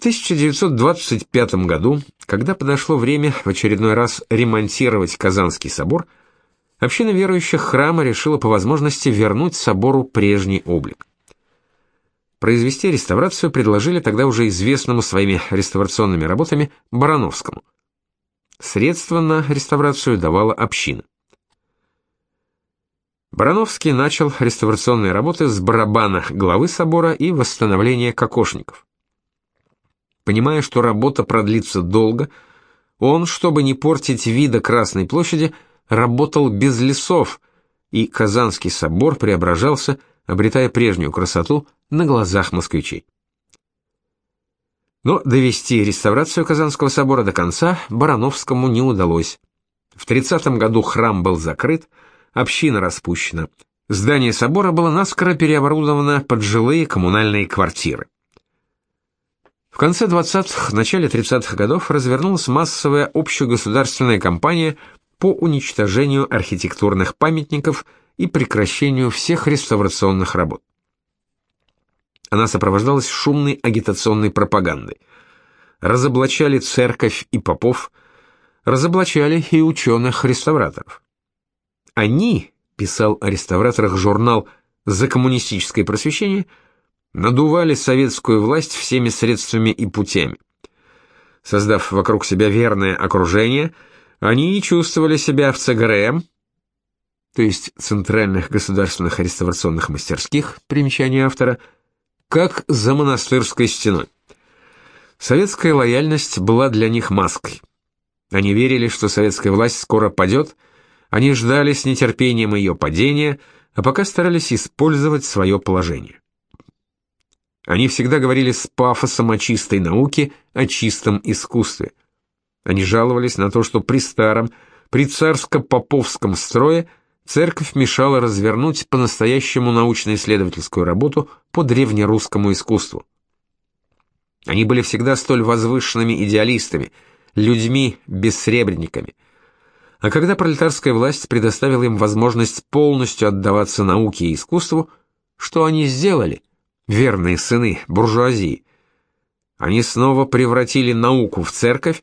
1925 году, когда подошло время в очередной раз ремонтировать Казанский собор, община верующих храма решила по возможности вернуть собору прежний облик. Произвести реставрацию предложили тогда уже известному своими реставрационными работами Барановскому. Средства на реставрацию давала община. Барановский начал реставрационные работы с барабана главы собора и восстановления кокошников. Понимая, что работа продлится долго, он, чтобы не портить вида Красной площади, работал без лесов, и Казанский собор преображался, обретая прежнюю красоту на глазах москвичей. Но довести реставрацию Казанского собора до конца Барановскому не удалось. В 30 году храм был закрыт, община распущена. Здание собора было наскоро переоборудовано под жилые коммунальные квартиры. В конце 20-х, начале 30-х годов развернулась массовая общегосударственная кампания по уничтожению архитектурных памятников и прекращению всех реставрационных работ. Она сопровождалась шумной агитационной пропагандой. Разоблачали церковь и попов, разоблачали и ученых-реставраторов. Они, писал о реставраторах журнал «За коммунистическое просвещение», надували советскую власть всеми средствами и путями. Создав вокруг себя верное окружение, они чувствовали себя в ЦГРМ, то есть Центральных государственных реставрационных мастерских, примечание автора, как за монастырской стеной. Советская лояльность была для них маской. Они верили, что советская власть скоро падет, они ждали с нетерпением ее падения, а пока старались использовать свое положение. Они всегда говорили с пафосом о чистой науке, о чистом искусстве. Они жаловались на то, что при старом, при царско-поповском строе – церковь мешала развернуть по-настоящему научно-исследовательскую работу по древнерусскому искусству. Они были всегда столь возвышенными идеалистами, людьми-бессребренниками. А когда пролетарская власть предоставила им возможность полностью отдаваться науке и искусству, что они сделали, верные сыны буржуазии? Они снова превратили науку в церковь,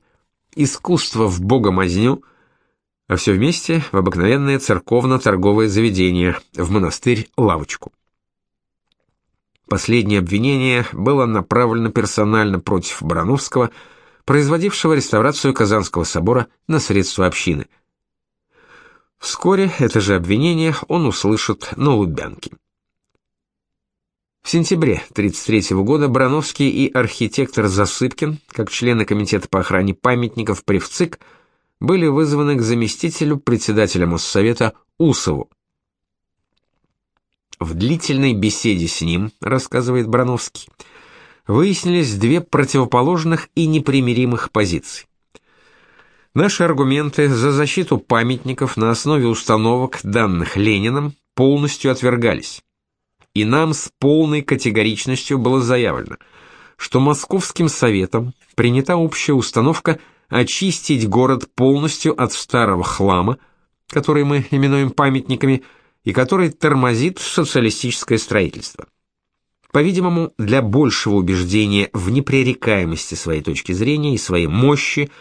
искусство в богомазню – а все вместе в обыкновенное церковно-торговое заведение, в монастырь-лавочку. Последнее обвинение было направлено персонально против Барановского, производившего реставрацию Казанского собора на средства общины. Вскоре это же обвинение он услышит на Лубянке. В сентябре 1933 года Барановский и архитектор Засыпкин, как члены комитета по охране памятников при ВЦИК, были вызваны к заместителю председателя Моссовета Усову. В длительной беседе с ним, рассказывает Брановский, выяснились две противоположных и непримиримых позиции. Наши аргументы за защиту памятников на основе установок, данных Лениным, полностью отвергались. И нам с полной категоричностью было заявлено, что Московским советом принята общая установка – очистить город полностью от старого хлама, который мы именуем памятниками, и который тормозит социалистическое строительство. По-видимому, для большего убеждения в непререкаемости своей точки зрения и своей мощи,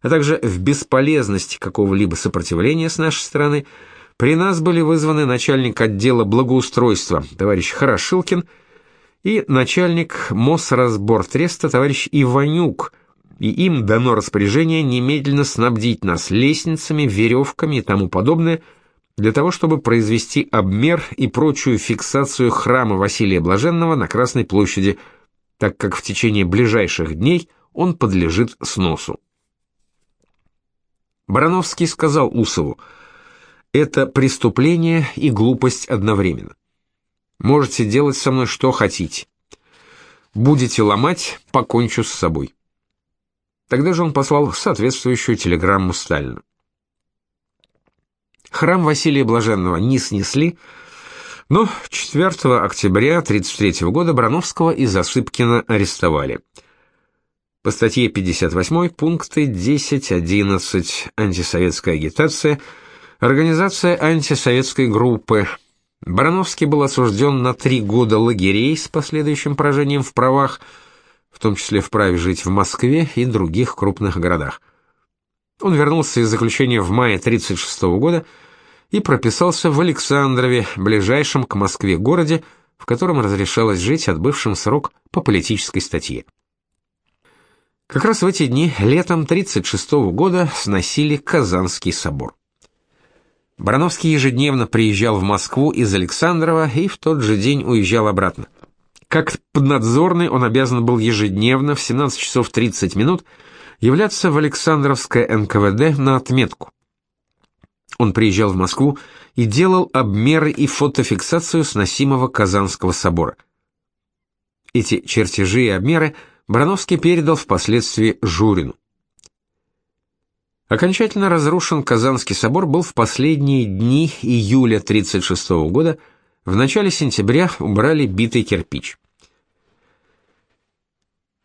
а также в бесполезности какого-либо сопротивления с нашей стороны, при нас были вызваны начальник отдела благоустройства товарищ Хорошилкин и начальник Мосразбортреста товарищ Иванюк, и им дано распоряжение немедленно снабдить нас лестницами, веревками и тому подобное, для того, чтобы произвести обмер и прочую фиксацию храма Василия Блаженного на Красной площади, так как в течение ближайших дней он подлежит сносу. Барановский сказал Усову, «Это преступление и глупость одновременно. Можете делать со мной что хотите. Будете ломать, покончу с собой». Тогда же он послал соответствующую телеграмму Сталину. Храм Василия Блаженного не снесли, но 4 октября 1933 года Брановского и Засыпкина арестовали. По статье 58 пункты 10-11 «Антисоветская агитация», организация антисоветской группы. Барановский был осужден на три года лагерей с последующим поражением в правах, в том числе вправе жить в Москве и других крупных городах. Он вернулся из заключения в мае 1936 года и прописался в Александрове, ближайшем к Москве городе, в котором разрешалось жить отбывшим срок по политической статье. Как раз в эти дни, летом 1936 года, сносили Казанский собор. Барановский ежедневно приезжал в Москву из Александрова и в тот же день уезжал обратно. Как поднадзорный он обязан был ежедневно в 17 часов 30 минут являться в Александровское НКВД на отметку. Он приезжал в Москву и делал обмеры и фотофиксацию сносимого Казанского собора. Эти чертежи и обмеры Барановский передал впоследствии Журину. Окончательно разрушен Казанский собор был в последние дни июля 1936 года, в начале сентября убрали битый кирпич.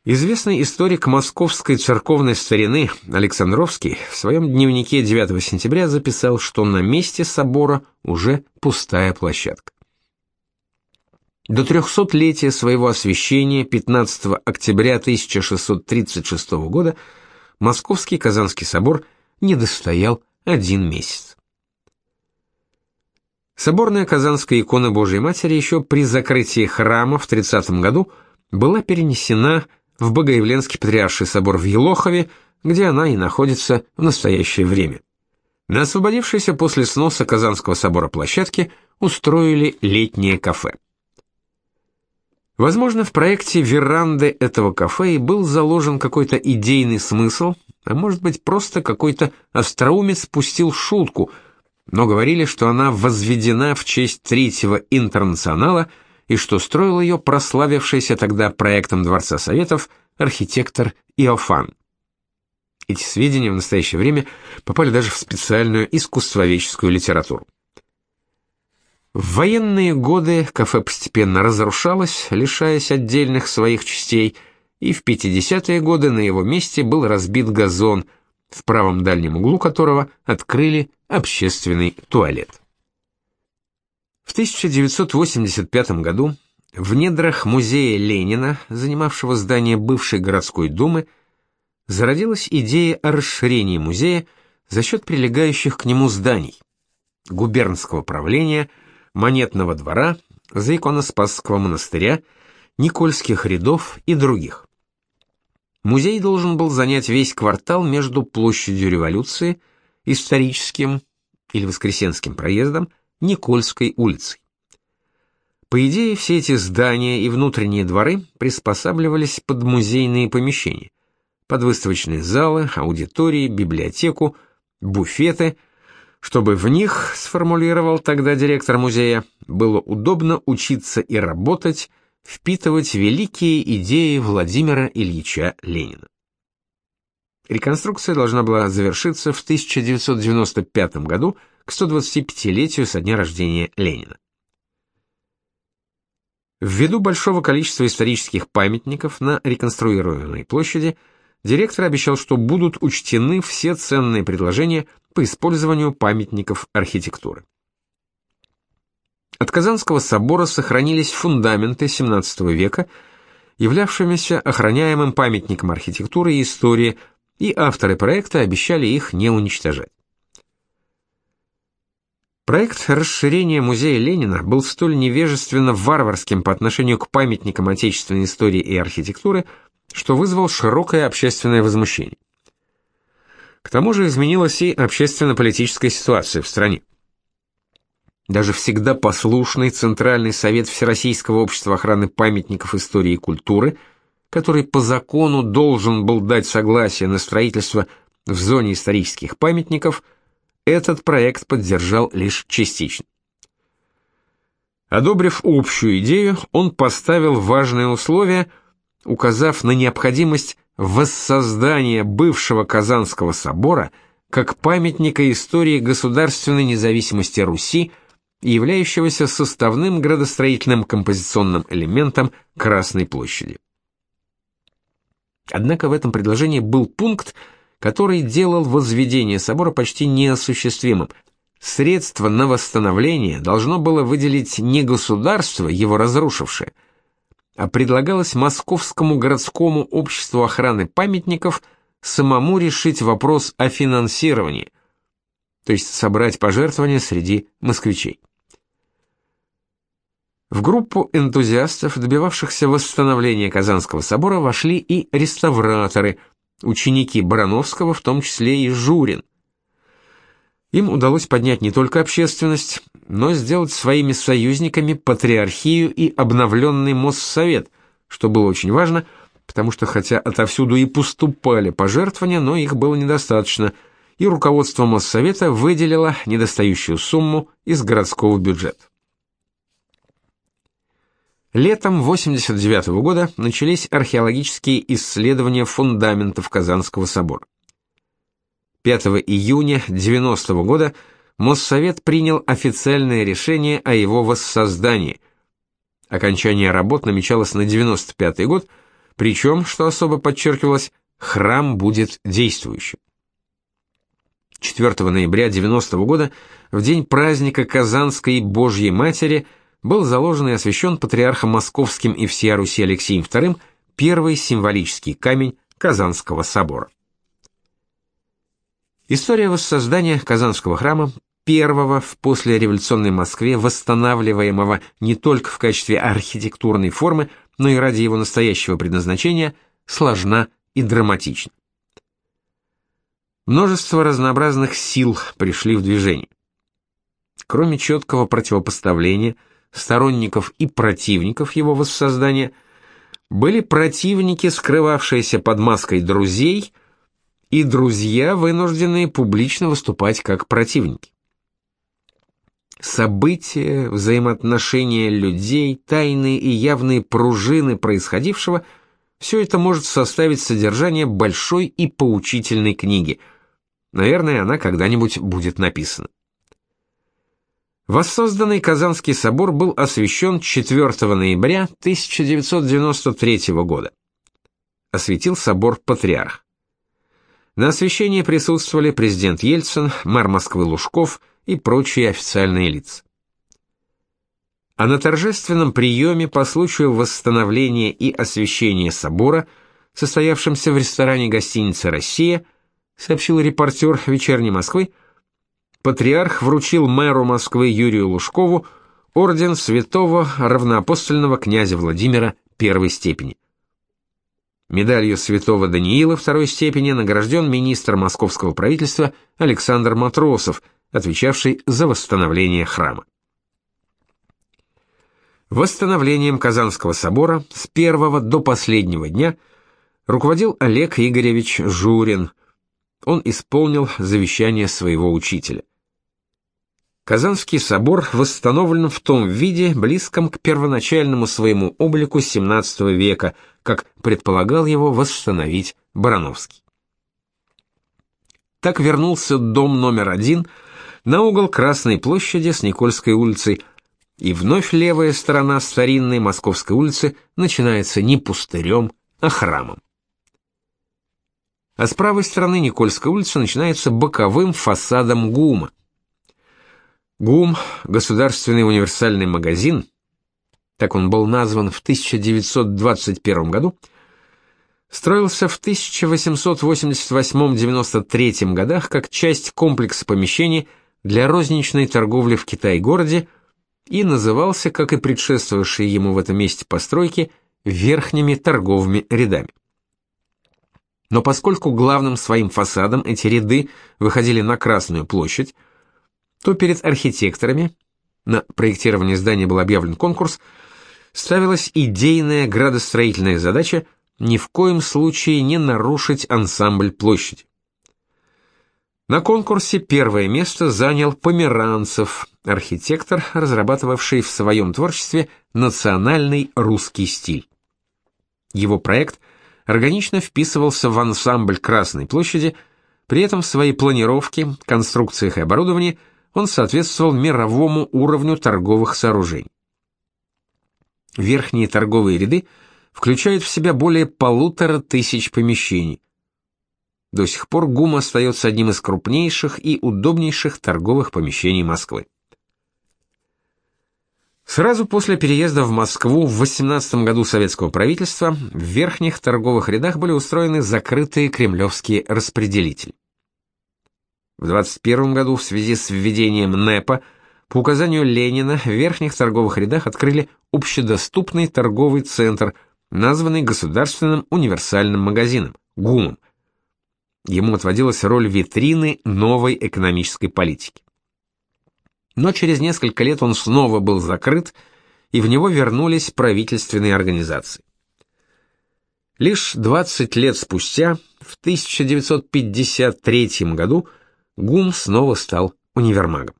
Известный историк московской церковной старины Александровский в своем дневнике 9 сентября записал, что на месте собора уже пустая площадка. До трехсотлетия своего освящения 15 октября 1636 года Московский Казанский собор не достоял один месяц. Соборная Казанская икона Божией Матери еще при закрытии храма в 30 году была перенесена в Богоявленский Патриарший собор в Елохове, где она и находится в настоящее время. На освободившейся после сноса Казанского собора площадке устроили летнее кафе. Возможно, в проекте веранды этого кафе и был заложен какой-то идейный смысл, а может быть, просто какой-то остроумец спустил шутку, но говорили, что она возведена в честь третьего интернационала – и что строил ее прославившийся тогда проектом Дворца Советов архитектор Иофан. Эти сведения в настоящее время попали даже в специальную искусствоведческую литературу. В военные годы кафе постепенно разрушалось, лишаясь отдельных своих частей, и в 50-е годы на его месте был разбит газон, в правом дальнем углу которого открыли общественный туалет. В 1985 году в недрах музея Ленина, занимавшего здание бывшей городской думы, зародилась идея о расширении музея за счет прилегающих к нему зданий: губернского правления, монетного двора, Заиконоспасского монастыря, Никольских рядов и других. Музей должен был занять весь квартал между площадью Революции, историческим или Воскресенским проездом Никольской улицей. По идее, все эти здания и внутренние дворы приспосабливались под музейные помещения, под выставочные залы, аудитории, библиотеку, буфеты, чтобы в них, сформулировал тогда директор музея, было удобно учиться и работать, впитывать великие идеи Владимира Ильича Ленина. Реконструкция должна была завершиться в 1995 году к 125-летию со дня рождения Ленина. Ввиду большого количества исторических памятников на реконструируемой площади, директор обещал, что будут учтены все ценные предложения по использованию памятников архитектуры. От Казанского собора сохранились фундаменты XVII века, являвшимися охраняемым памятником архитектуры и истории, и авторы проекта обещали их не уничтожать. Проект расширения музея Ленина был столь невежественно варварским по отношению к памятникам отечественной истории и архитектуры, что вызвал широкое общественное возмущение. К тому же изменилась и общественно-политическая ситуация в стране. Даже всегда послушный Центральный совет Всероссийского общества охраны памятников истории и культуры, который по закону должен был дать согласие на строительство в зоне исторических памятников – этот проект поддержал лишь частично. Одобрив общую идею, он поставил важное условие, указав на необходимость воссоздания бывшего Казанского собора как памятника истории государственной независимости Руси являющегося составным градостроительным композиционным элементом Красной площади. Однако в этом предложении был пункт, который делал возведение собора почти неосуществимым. Средства на восстановление должно было выделить не государство, его разрушившее, предлагалось Московскому городскому обществу охраны памятников самому решить вопрос о финансировании, то есть собрать пожертвования среди москвичей. В группу энтузиастов, добивавшихся восстановления Казанского собора, вошли и реставраторы, ученики Барановского, в том числе и Журин. Им удалось поднять не только общественность, но сделать своими союзниками патриархию и обновленный Моссовет, что было очень важно, потому что хотя отовсюду и поступали пожертвования, но их было недостаточно, и руководство Моссовета выделило недостающую сумму из городского бюджета. Летом 89 -го года начались археологические исследования фундаментов Казанского собора. 5 июня 90 -го года Моссовет принял официальное решение о его воссоздании. Окончание работ намечалось на 95 год, причем, что особо подчеркивалось, храм будет действующим. 4 ноября 90 -го года, в день праздника Казанской Божьей Матери, был заложен и освящен патриархом Московским и всея Руси Алексеем II первый символический камень Казанского собора. История воссоздания Казанского храма, первого в послереволюционной Москве, восстанавливаемого не только в качестве архитектурной формы, но и ради его настоящего предназначения, сложна и драматична. Множество разнообразных сил пришли в движение. Кроме четкого противопоставления – сторонников и противников его воссоздания, были противники, скрывавшиеся под маской друзей, и друзья, вынужденные публично выступать как противники. События, взаимоотношения людей, тайные и явные пружины происходившего – все это может составить содержание большой и поучительной книги. Наверное, она когда-нибудь будет написана. Воссозданный Казанский собор был освящен 4 ноября 1993 года. Осветил собор патриарх. На освящении присутствовали президент Ельцин, мэр Москвы Лужков и прочие официальные лица. А на торжественном приеме по случаю восстановления и освящения собора, состоявшемся в ресторане гостиницы «Россия», сообщил репортер «Вечерней Москвы», патриарх вручил мэру Москвы Юрию Лужкову орден святого равноапостольного князя Владимира первой степени. Медалью святого Даниила второй степени награжден министр московского правительства Александр Матросов, отвечавший за восстановление храма. Восстановлением Казанского собора с первого до последнего дня руководил Олег Игоревич Журин. Он исполнил завещание своего учителя. Казанский собор восстановлен в том виде, близком к первоначальному своему облику XVII века, как предполагал его восстановить Барановский. Так вернулся дом номер один на угол Красной площади с Никольской улицей, и вновь левая сторона старинной Московской улицы начинается не пустырем, а храмом. А с правой стороны Никольской улицы начинается боковым фасадом ГУМа. ГУМ, Государственный универсальный магазин, так он был назван в 1921 году, строился в 1888-93 годах как часть комплекса помещений для розничной торговли в Китай-городе и назывался, как и предшествовавшие ему в этом месте постройки, верхними торговыми рядами. Но поскольку главным своим фасадом эти ряды выходили на Красную площадь, то перед архитекторами, на проектирование здания был объявлен конкурс, ставилась идейная градостроительная задача ни в коем случае не нарушить ансамбль площади. На конкурсе первое место занял Померанцев, архитектор, разрабатывавший в своем творчестве национальный русский стиль. Его проект органично вписывался в ансамбль Красной площади, при этом в своей планировке, конструкциях и оборудовании – он соответствовал мировому уровню торговых сооружений. Верхние торговые ряды включают в себя более полутора тысяч помещений. До сих пор ГУМ остается одним из крупнейших и удобнейших торговых помещений Москвы. Сразу после переезда в Москву в 18 году советского правительства в верхних торговых рядах были устроены закрытые кремлевские распределители. В 21 году в связи с введением НЭПа по указанию Ленина в верхних торговых рядах открыли общедоступный торговый центр, названный Государственным универсальным магазином ГУМом. Ему отводилась роль витрины новой экономической политики но через несколько лет он снова был закрыт, и в него вернулись правительственные организации. Лишь 20 лет спустя, в 1953 году, ГУМ снова стал универмагом.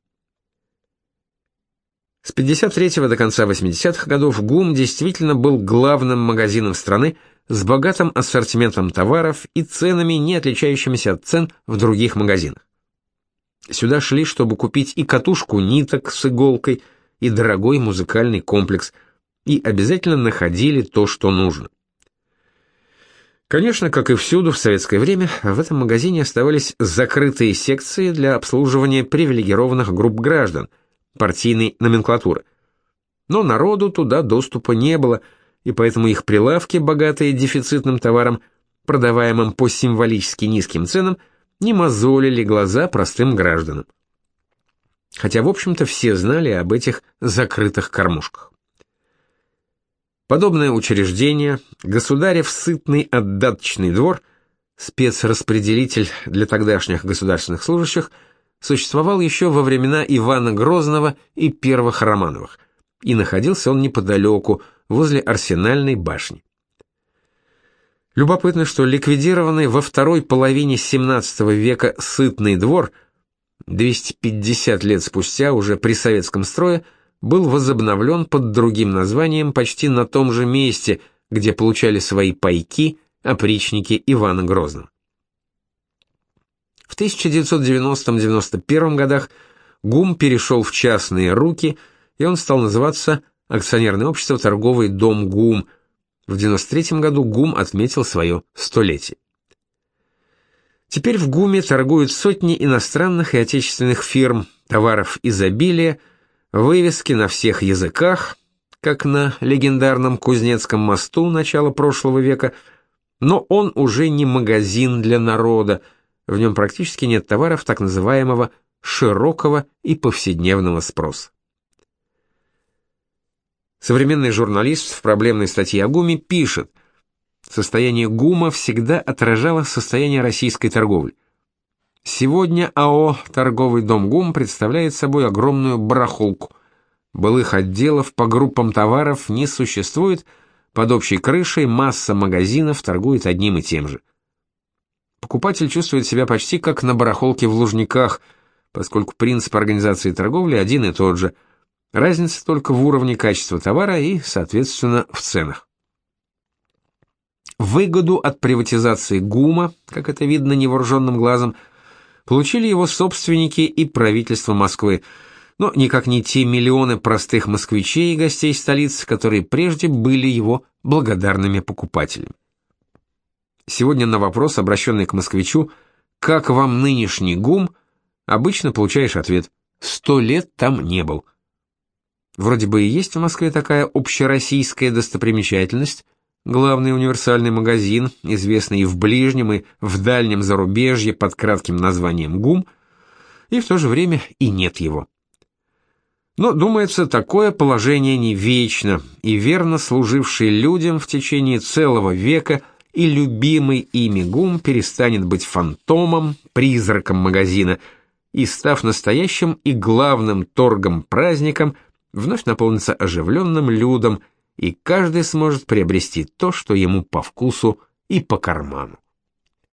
С 53 до конца 80-х годов ГУМ действительно был главным магазином страны с богатым ассортиментом товаров и ценами, не отличающимися от цен в других магазинах. Сюда шли, чтобы купить и катушку ниток с иголкой, и дорогой музыкальный комплекс, и обязательно находили то, что нужно. Конечно, как и всюду в советское время, в этом магазине оставались закрытые секции для обслуживания привилегированных групп граждан, партийной номенклатуры. Но народу туда доступа не было, и поэтому их прилавки, богатые дефицитным товаром, продаваемым по символически низким ценам, не мозолили глаза простым гражданам. Хотя, в общем-то, все знали об этих закрытых кормушках. Подобное учреждение, государев сытный отдаточный двор, спецраспределитель для тогдашних государственных служащих, существовал еще во времена Ивана Грозного и первых Романовых, и находился он неподалеку, возле Арсенальной башни. Любопытно, что ликвидированный во второй половине XVII века сытный двор 250 лет спустя уже при советском строе был возобновлен под другим названием почти на том же месте, где получали свои пайки опричники Ивана Грозного. В 1990-91 годах ГУМ перешел в частные руки, и он стал называться Акционерное общество «Торговый дом ГУМ», в 93 году ГУМ отметил свое столетие. Теперь в ГУМе торгуют сотни иностранных и отечественных фирм, товаров изобилия, вывески на всех языках, как на легендарном Кузнецком мосту начала прошлого века, но он уже не магазин для народа, в нем практически нет товаров так называемого широкого и повседневного спроса. Современный журналист в проблемной статье о ГУМе пишет, состояние ГУМа всегда отражало состояние российской торговли. Сегодня АО «Торговый дом ГУМ» представляет собой огромную барахолку. Былых отделов по группам товаров не существует, под общей крышей масса магазинов торгует одним и тем же. Покупатель чувствует себя почти как на барахолке в Лужниках, поскольку принцип организации торговли один и тот же – Разница только в уровне качества товара и, соответственно, в ценах. Выгоду от приватизации ГУМа, как это видно невооруженным глазом, получили его собственники и правительство Москвы, но никак не те миллионы простых москвичей и гостей столицы, которые прежде были его благодарными покупателями. Сегодня на вопрос, обращенный к москвичу, «Как вам нынешний ГУМ?», обычно получаешь ответ «Сто лет там не был». Вроде бы и есть в Москве такая общероссийская достопримечательность, главный универсальный магазин, известный и в ближнем, и в дальнем зарубежье под кратким названием ГУМ, и в то же время и нет его. Но, думается, такое положение не вечно, и верно служивший людям в течение целого века и любимый ими ГУМ перестанет быть фантомом, призраком магазина, и, став настоящим и главным торгом-праздником – вновь наполнится оживленным людом, и каждый сможет приобрести то, что ему по вкусу и по карману.